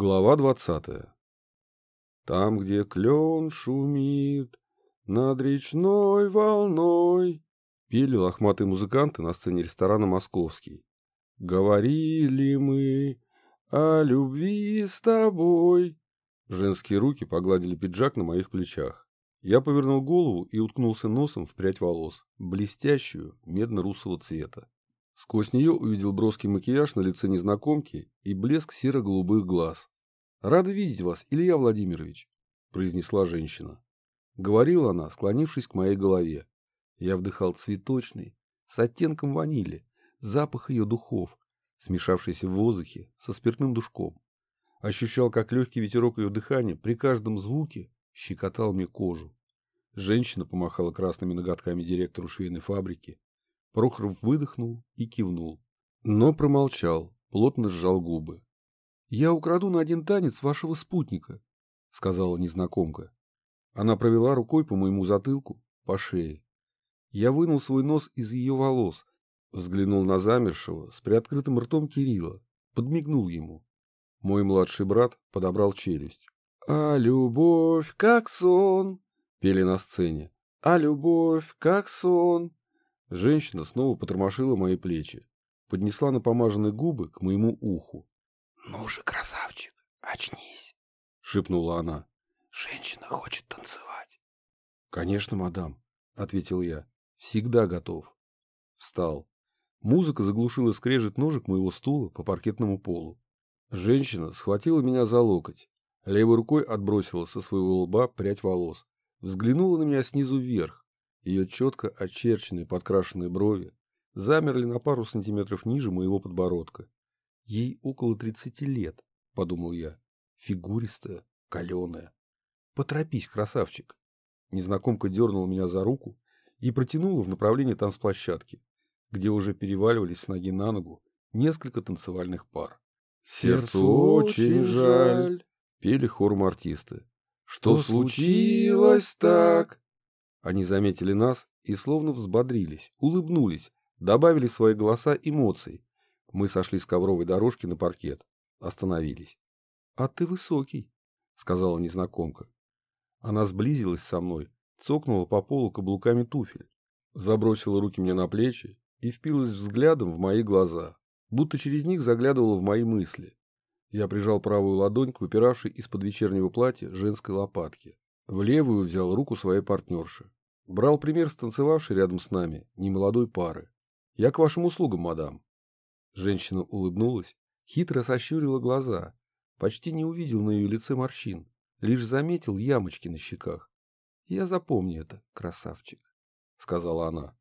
Глава двадцатая. Там, где клен шумит над речной волной, пели лохматые музыканты на сцене ресторана «Московский». Говорили мы о любви с тобой. Женские руки погладили пиджак на моих плечах. Я повернул голову и уткнулся носом в прядь волос, блестящую, медно-русого цвета. Сквозь нее увидел броский макияж на лице незнакомки и блеск серо-голубых глаз. «Рада видеть вас, Илья Владимирович», — произнесла женщина. Говорила она, склонившись к моей голове. Я вдыхал цветочный, с оттенком ванили, запах ее духов, смешавшийся в воздухе со спиртным душком. Ощущал, как легкий ветерок ее дыхания при каждом звуке щекотал мне кожу. Женщина помахала красными ноготками директору швейной фабрики, Прохоров выдохнул и кивнул. Но промолчал, плотно сжал губы. «Я украду на один танец вашего спутника», — сказала незнакомка. Она провела рукой по моему затылку, по шее. Я вынул свой нос из ее волос, взглянул на замершего с приоткрытым ртом Кирилла, подмигнул ему. Мой младший брат подобрал челюсть. «А любовь, как сон!» — пели на сцене. «А любовь, как сон!» Женщина снова потормошила мои плечи, поднесла напомаженные губы к моему уху. — Ну же, красавчик, очнись, — шепнула она. — Женщина хочет танцевать. — Конечно, мадам, — ответил я. — Всегда готов. Встал. Музыка заглушила скрежет ножек моего стула по паркетному полу. Женщина схватила меня за локоть, левой рукой отбросила со своего лба прядь волос, взглянула на меня снизу вверх, ее четко очерченные подкрашенные брови замерли на пару сантиметров ниже моего подбородка. Ей около тридцати лет, подумал я. Фигуристая, каленая. Поторопись, красавчик. Незнакомка дернула меня за руку и протянула в направлении танцплощадки, где уже переваливались с ноги на ногу несколько танцевальных пар. «Сердцу очень жаль», — пели хором артисты. «Что случилось так?» Они заметили нас и словно взбодрились, улыбнулись, добавили в свои голоса эмоций. Мы сошли с ковровой дорожки на паркет, остановились. — А ты высокий, — сказала незнакомка. Она сблизилась со мной, цокнула по полу каблуками туфель, забросила руки мне на плечи и впилась взглядом в мои глаза, будто через них заглядывала в мои мысли. Я прижал правую ладонь к выпиравшей из-под вечернего платья женской лопатке. В левую взял руку своей партнерши. Брал пример станцевавшей рядом с нами немолодой пары. «Я к вашим услугам, мадам». Женщина улыбнулась, хитро сощурила глаза. Почти не увидел на ее лице морщин, лишь заметил ямочки на щеках. «Я запомню это, красавчик», — сказала она.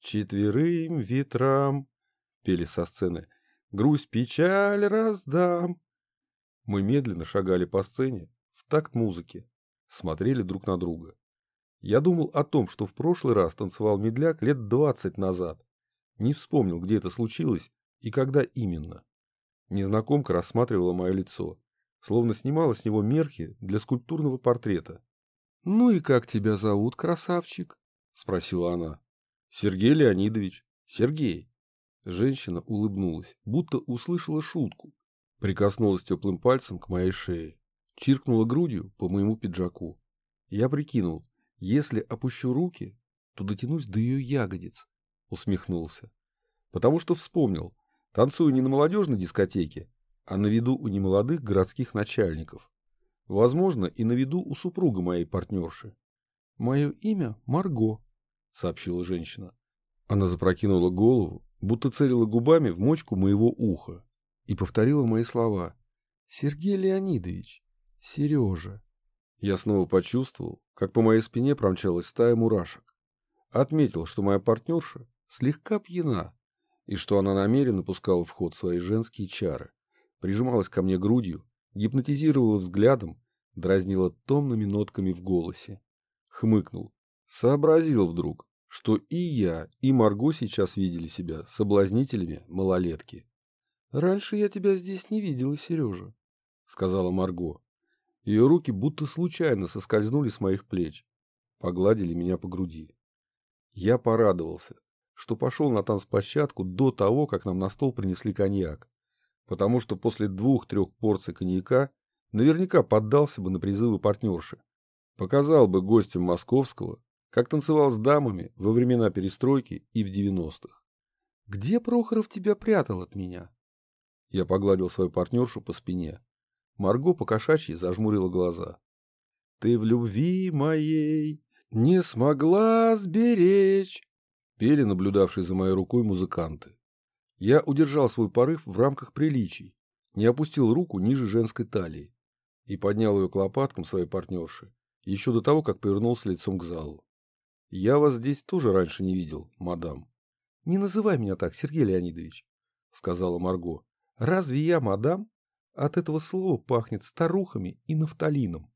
«Четверым ветрам», — пели со сцены, — «грусть, печаль раздам». Мы медленно шагали по сцене в такт музыки, смотрели друг на друга. Я думал о том, что в прошлый раз танцевал медляк лет двадцать назад. Не вспомнил, где это случилось и когда именно. Незнакомка рассматривала мое лицо, словно снимала с него мерки для скульптурного портрета. «Ну и как тебя зовут, красавчик?» — спросила она. «Сергей Леонидович. Сергей». Женщина улыбнулась, будто услышала шутку. Прикоснулась теплым пальцем к моей шее. Чиркнула грудью по моему пиджаку. Я прикинул, если опущу руки, то дотянусь до ее ягодиц, усмехнулся. Потому что вспомнил, танцую не на молодежной дискотеке, а на виду у немолодых городских начальников. Возможно, и на виду у супруга моей партнерши. «Мое имя Марго», — сообщила женщина. Она запрокинула голову, будто целила губами в мочку моего уха, и повторила мои слова. «Сергей Леонидович, Сережа». Я снова почувствовал, как по моей спине промчалась стая мурашек. Отметил, что моя партнерша слегка пьяна, и что она намеренно пускала в ход свои женские чары, прижималась ко мне грудью, гипнотизировала взглядом, дразнила томными нотками в голосе. Хмыкнул. Сообразил вдруг, что и я, и Марго сейчас видели себя соблазнителями малолетки. «Раньше я тебя здесь не видела, Сережа», — сказала Марго. Ее руки будто случайно соскользнули с моих плеч, погладили меня по груди. Я порадовался, что пошел на танцплощадку до того, как нам на стол принесли коньяк. потому что после двух-трех порций коньяка наверняка поддался бы на призывы партнерши. Показал бы гостям московского, как танцевал с дамами во времена перестройки и в 90-х. «Где Прохоров тебя прятал от меня?» Я погладил свою партнершу по спине. Марго по-кошачьи зажмурила глаза. «Ты в любви моей не смогла сберечь!» Пели наблюдавшие за моей рукой музыканты. Я удержал свой порыв в рамках приличий, не опустил руку ниже женской талии и поднял ее к лопаткам своей партнерши еще до того, как повернулся лицом к залу. «Я вас здесь тоже раньше не видел, мадам». «Не называй меня так, Сергей Леонидович», — сказала Марго. «Разве я мадам? От этого слова пахнет старухами и нафталином».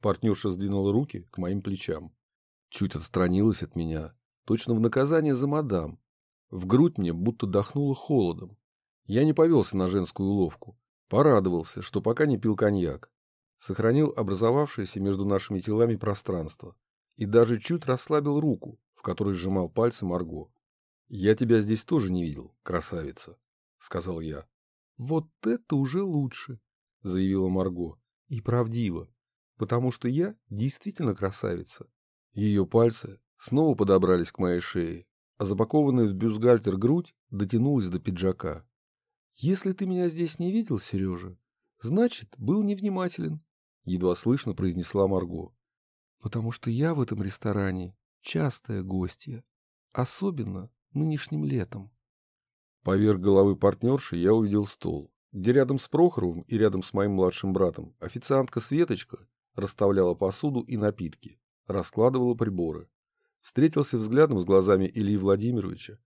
Партнерша сдвинула руки к моим плечам. Чуть отстранилась от меня, точно в наказание за мадам. В грудь мне будто дохнуло холодом. Я не повелся на женскую уловку. Порадовался, что пока не пил коньяк. Сохранил образовавшееся между нашими телами пространство. И даже чуть расслабил руку, в которой сжимал пальцы Марго. «Я тебя здесь тоже не видел, красавица», — сказал я. «Вот это уже лучше», — заявила Марго. «И правдиво, потому что я действительно красавица». Ее пальцы снова подобрались к моей шее, а запакованная в бюстгальтер грудь дотянулась до пиджака. «Если ты меня здесь не видел, Сережа, значит, был невнимателен», — едва слышно произнесла Марго. «Потому что я в этом ресторане частая гостья, особенно нынешним летом». Поверх головы партнерши я увидел стол, где рядом с Прохоровым и рядом с моим младшим братом официантка Светочка расставляла посуду и напитки, раскладывала приборы. Встретился взглядом с глазами Ильи Владимировича.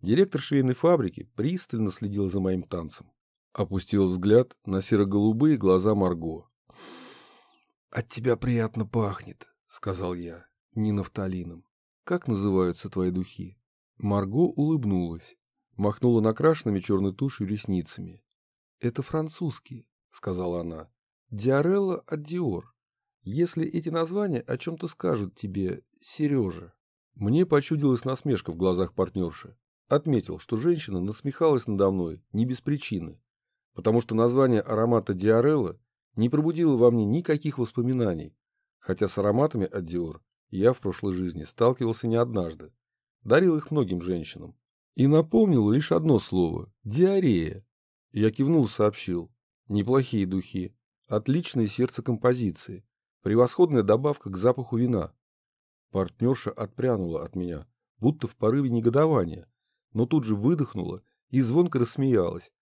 Директор швейной фабрики пристально следил за моим танцем. Опустил взгляд на серо-голубые глаза Марго. «От тебя приятно пахнет», — сказал я, — «не нафталином. Как называются твои духи?» Марго улыбнулась, махнула накрашенными черной тушью ресницами. «Это французские», — сказала она. «Диарелла от Диор. Если эти названия о чем-то скажут тебе, Сережа». Мне почудилась насмешка в глазах партнерши. Отметил, что женщина насмехалась надо мной не без причины, потому что название аромата Диарелла не пробудило во мне никаких воспоминаний, хотя с ароматами от Диор я в прошлой жизни сталкивался не однажды, дарил их многим женщинам. И напомнил лишь одно слово – диарея. Я кивнул сообщил. Неплохие духи, отличные сердце композиции, превосходная добавка к запаху вина. Партнерша отпрянула от меня, будто в порыве негодования, но тут же выдохнула и звонко рассмеялась.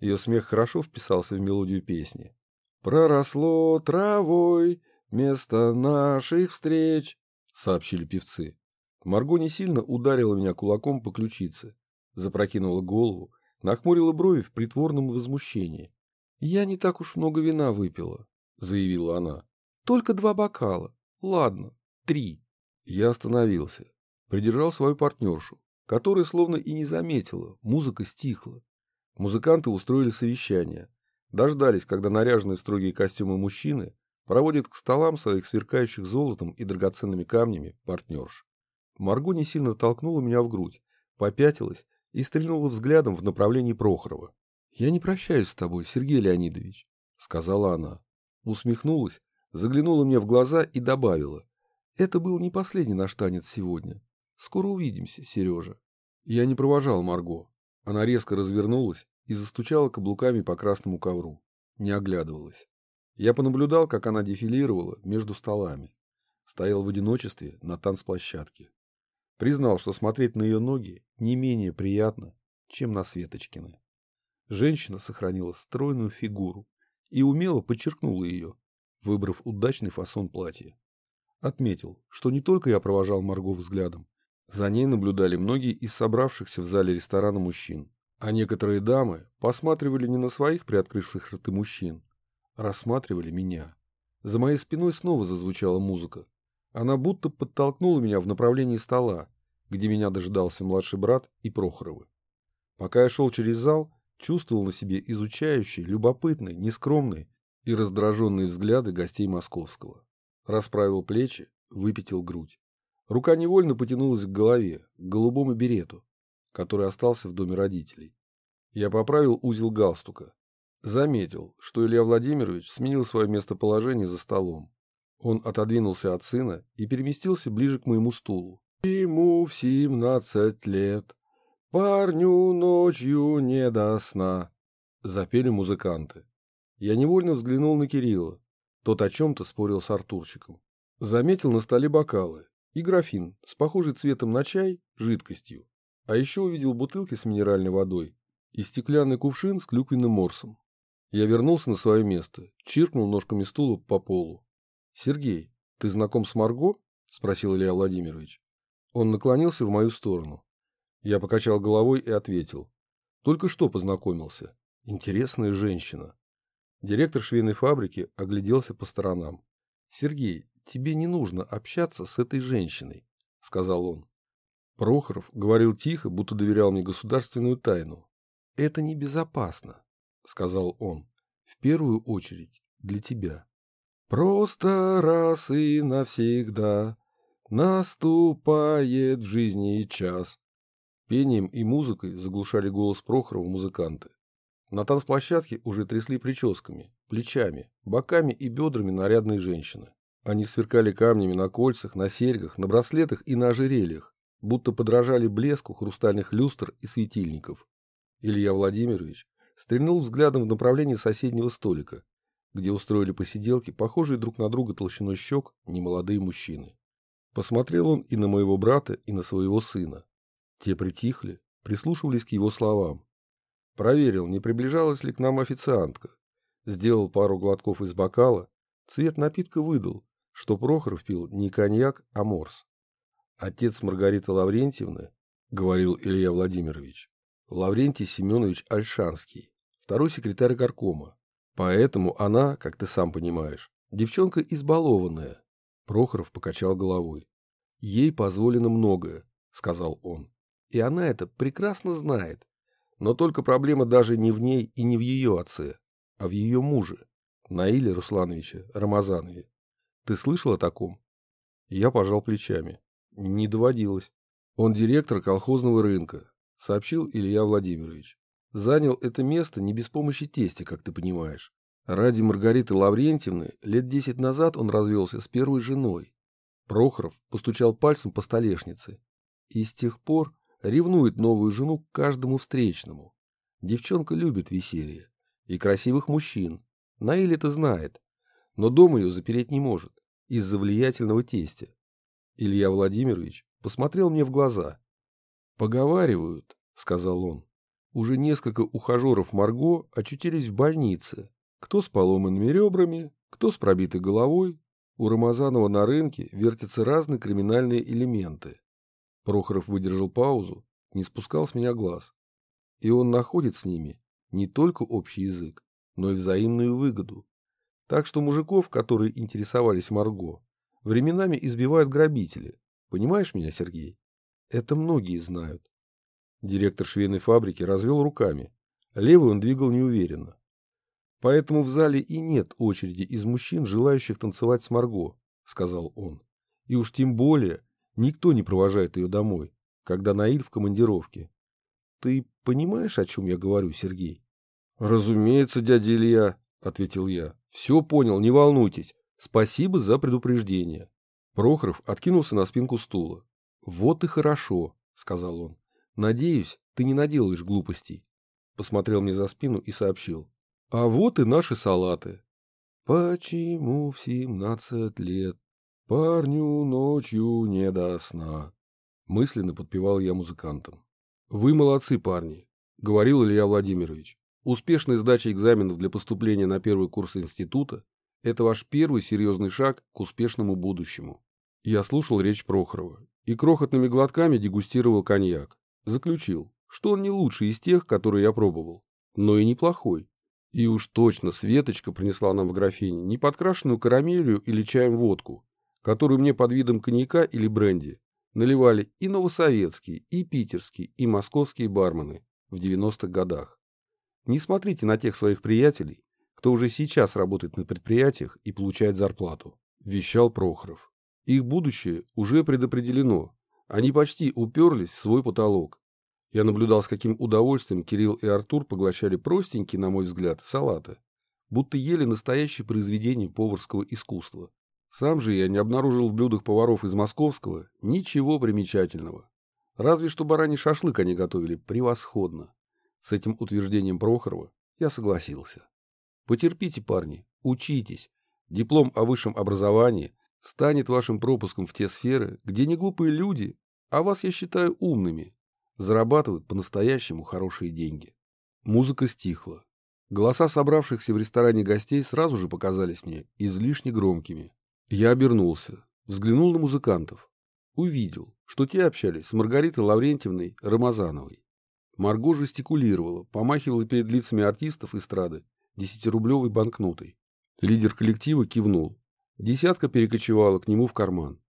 Ее смех хорошо вписался в мелодию песни. «Проросло травой место наших встреч», — сообщили певцы. Марго не сильно ударила меня кулаком по ключице, запрокинула голову, нахмурила брови в притворном возмущении. «Я не так уж много вина выпила», — заявила она. «Только два бокала. Ладно, три». Я остановился, придержал свою партнершу, которая словно и не заметила, музыка стихла. Музыканты устроили совещание, дождались, когда наряженные в строгие костюмы мужчины проводят к столам своих сверкающих золотом и драгоценными камнями партнерш. Марго не сильно толкнула меня в грудь, попятилась и стрельнула взглядом в направлении Прохорова. «Я не прощаюсь с тобой, Сергей Леонидович», — сказала она. Усмехнулась, заглянула мне в глаза и добавила. Это был не последний наш танец сегодня. Скоро увидимся, Сережа. Я не провожал Марго. Она резко развернулась и застучала каблуками по красному ковру. Не оглядывалась. Я понаблюдал, как она дефилировала между столами. Стоял в одиночестве на танцплощадке. Признал, что смотреть на ее ноги не менее приятно, чем на Светочкины. Женщина сохранила стройную фигуру и умело подчеркнула ее, выбрав удачный фасон платья. Отметил, что не только я провожал Марго взглядом. За ней наблюдали многие из собравшихся в зале ресторана мужчин. А некоторые дамы посматривали не на своих приоткрывших рты мужчин, а рассматривали меня. За моей спиной снова зазвучала музыка. Она будто подтолкнула меня в направлении стола, где меня дожидался младший брат и Прохоровы. Пока я шел через зал, чувствовал на себе изучающие, любопытные, нескромные и раздраженные взгляды гостей московского расправил плечи, выпятил грудь. Рука невольно потянулась к голове, к голубому берету, который остался в доме родителей. Я поправил узел галстука, Заметил, что Илья Владимирович сменил свое местоположение за столом. Он отодвинулся от сына и переместился ближе к моему стулу. Ему в семнадцать лет, парню ночью не до сна, запели музыканты. Я невольно взглянул на Кирилла. Тот о чем-то спорил с Артурчиком. Заметил на столе бокалы и графин с похожей цветом на чай жидкостью. А еще увидел бутылки с минеральной водой и стеклянный кувшин с клюквенным морсом. Я вернулся на свое место, чиркнул ножками стула по полу. «Сергей, ты знаком с Марго?» – спросил Илья Владимирович. Он наклонился в мою сторону. Я покачал головой и ответил. Только что познакомился. Интересная женщина. Директор швейной фабрики огляделся по сторонам. «Сергей, тебе не нужно общаться с этой женщиной», — сказал он. Прохоров говорил тихо, будто доверял мне государственную тайну. «Это небезопасно», — сказал он. «В первую очередь для тебя». «Просто раз и навсегда наступает в жизни час». Пением и музыкой заглушали голос Прохорова музыканты. На танцплощадке уже трясли прическами, плечами, боками и бедрами нарядные женщины. Они сверкали камнями на кольцах, на серьгах, на браслетах и на ожерельях, будто подражали блеску хрустальных люстр и светильников. Илья Владимирович стрельнул взглядом в направлении соседнего столика, где устроили посиделки, похожие друг на друга толщиной щек, немолодые мужчины. Посмотрел он и на моего брата, и на своего сына. Те притихли, прислушивались к его словам, Проверил, не приближалась ли к нам официантка. Сделал пару глотков из бокала. Цвет напитка выдал, что Прохоров пил не коньяк, а морс. Отец Маргариты Лаврентьевны, говорил Илья Владимирович, Лаврентий Семенович Альшанский, второй секретарь горкома. Поэтому она, как ты сам понимаешь, девчонка избалованная. Прохоров покачал головой. Ей позволено многое, сказал он. И она это прекрасно знает. Но только проблема даже не в ней и не в ее отце, а в ее муже, Наиле Руслановиче Рамазанове. Ты слышал о таком? Я пожал плечами. Не доводилось. Он директор колхозного рынка, сообщил Илья Владимирович. Занял это место не без помощи тестя, как ты понимаешь. Ради Маргариты Лаврентьевны лет десять назад он развелся с первой женой. Прохоров постучал пальцем по столешнице. И с тех пор ревнует новую жену к каждому встречному. Девчонка любит веселье. И красивых мужчин. Наиль это знает. Но дома ее запереть не может. Из-за влиятельного тестя. Илья Владимирович посмотрел мне в глаза. «Поговаривают», — сказал он. «Уже несколько ухажеров Марго очутились в больнице. Кто с поломанными ребрами, кто с пробитой головой. У Рамазанова на рынке вертятся разные криминальные элементы. Прохоров выдержал паузу, не спускал с меня глаз. И он находит с ними не только общий язык, но и взаимную выгоду. Так что мужиков, которые интересовались Марго, временами избивают грабители. Понимаешь меня, Сергей? Это многие знают. Директор швейной фабрики развел руками. Левый он двигал неуверенно. Поэтому в зале и нет очереди из мужчин, желающих танцевать с Марго, сказал он. И уж тем более Никто не провожает ее домой, когда Наиль в командировке. Ты понимаешь, о чем я говорю, Сергей? Разумеется, дядя Илья, ответил я. Все понял, не волнуйтесь. Спасибо за предупреждение. Прохоров откинулся на спинку стула. Вот и хорошо, сказал он. Надеюсь, ты не наделаешь глупостей. Посмотрел мне за спину и сообщил. А вот и наши салаты. Почему в семнадцать лет Парню ночью не до сна. Мысленно подпевал я музыкантам. Вы молодцы, парни, говорил Илья Владимирович. Успешная сдача экзаменов для поступления на первый курс института – это ваш первый серьезный шаг к успешному будущему. Я слушал речь Прохорова и крохотными глотками дегустировал коньяк. Заключил, что он не лучший из тех, которые я пробовал, но и неплохой. И уж точно Светочка принесла нам в графине не подкрашенную карамелью или чаем водку, которую мне под видом коньяка или бренди наливали и новосоветские, и питерские, и московские бармены в 90-х годах. Не смотрите на тех своих приятелей, кто уже сейчас работает на предприятиях и получает зарплату, вещал Прохоров. Их будущее уже предопределено, они почти уперлись в свой потолок. Я наблюдал, с каким удовольствием Кирилл и Артур поглощали простенькие, на мой взгляд, салаты, будто ели настоящее произведение поварского искусства. Сам же я не обнаружил в блюдах поваров из московского ничего примечательного. Разве что бараний шашлык они готовили превосходно. С этим утверждением Прохорова я согласился. Потерпите, парни, учитесь. Диплом о высшем образовании станет вашим пропуском в те сферы, где не глупые люди, а вас я считаю умными, зарабатывают по-настоящему хорошие деньги. Музыка стихла. Голоса собравшихся в ресторане гостей сразу же показались мне излишне громкими. Я обернулся, взглянул на музыкантов. Увидел, что те общались с Маргаритой Лаврентьевной Рамазановой. Марго жестикулировала, помахивала перед лицами артистов эстрады десятирублевой банкнотой. Лидер коллектива кивнул. Десятка перекочевала к нему в карман.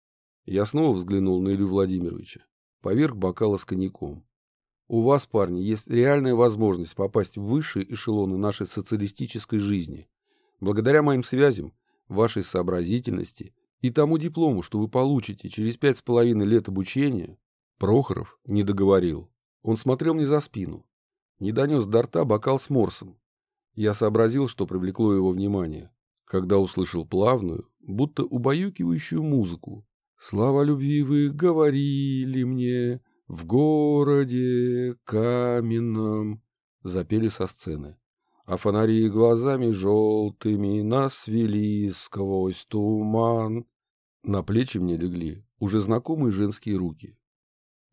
Я снова взглянул на Илью Владимировича, поверх бокала с коньяком. У вас, парни, есть реальная возможность попасть в высшие эшелоны нашей социалистической жизни. Благодаря моим связям, вашей сообразительности и тому диплому, что вы получите через пять с половиной лет обучения, Прохоров не договорил. Он смотрел мне за спину. Не донес до рта бокал с морсом. Я сообразил, что привлекло его внимание, когда услышал плавную, будто убаюкивающую музыку. «Слава любви вы говорили мне, в городе каменном запели со сцены, а фонари глазами желтыми нас вели сквозь туман. На плечи мне легли уже знакомые женские руки.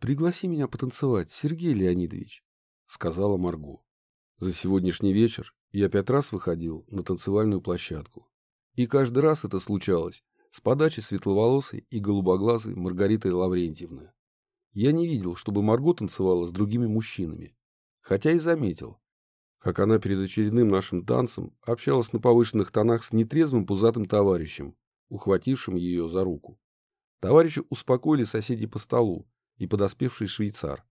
«Пригласи меня потанцевать, Сергей Леонидович», — сказала Марго. За сегодняшний вечер я пять раз выходил на танцевальную площадку. И каждый раз это случалось с подачи светловолосой и голубоглазой Маргариты Лаврентьевны. Я не видел, чтобы Марго танцевала с другими мужчинами. Хотя и заметил, как она перед очередным нашим танцем общалась на повышенных тонах с нетрезвым пузатым товарищем, ухватившим ее за руку. Товарища успокоили соседи по столу и подоспевший швейцар.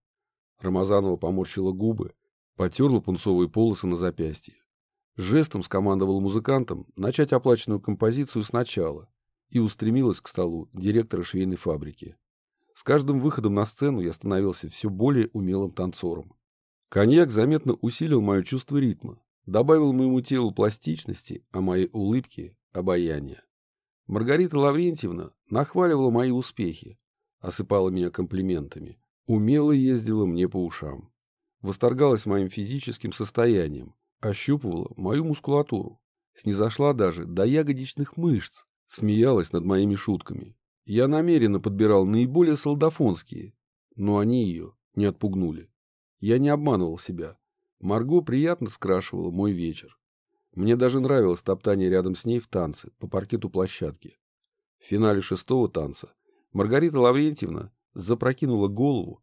Рамазанова поморщила губы, потерла пунцовые полосы на запястье. Жестом скомандовал музыкантам начать оплаченную композицию сначала и устремилась к столу директора швейной фабрики. С каждым выходом на сцену я становился все более умелым танцором. Коньяк заметно усилил мое чувство ритма, добавил моему телу пластичности, а моей улыбке – обаяния. Маргарита Лаврентьевна нахваливала мои успехи, осыпала меня комплиментами, умело ездила мне по ушам. Восторгалась моим физическим состоянием, ощупывала мою мускулатуру, снизошла даже до ягодичных мышц, смеялась над моими шутками, я намеренно подбирал наиболее солдафонские, но они ее не отпугнули. Я не обманывал себя. Марго приятно скрашивала мой вечер. Мне даже нравилось топтание рядом с ней в танце по паркету площадки. В финале шестого танца Маргарита Лаврентьевна запрокинула голову,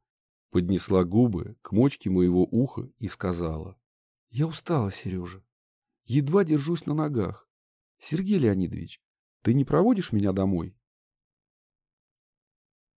поднесла губы к мочке моего уха и сказала. «Я устала, Сережа. Едва держусь на ногах. Сергей Леонидович, ты не проводишь меня домой?»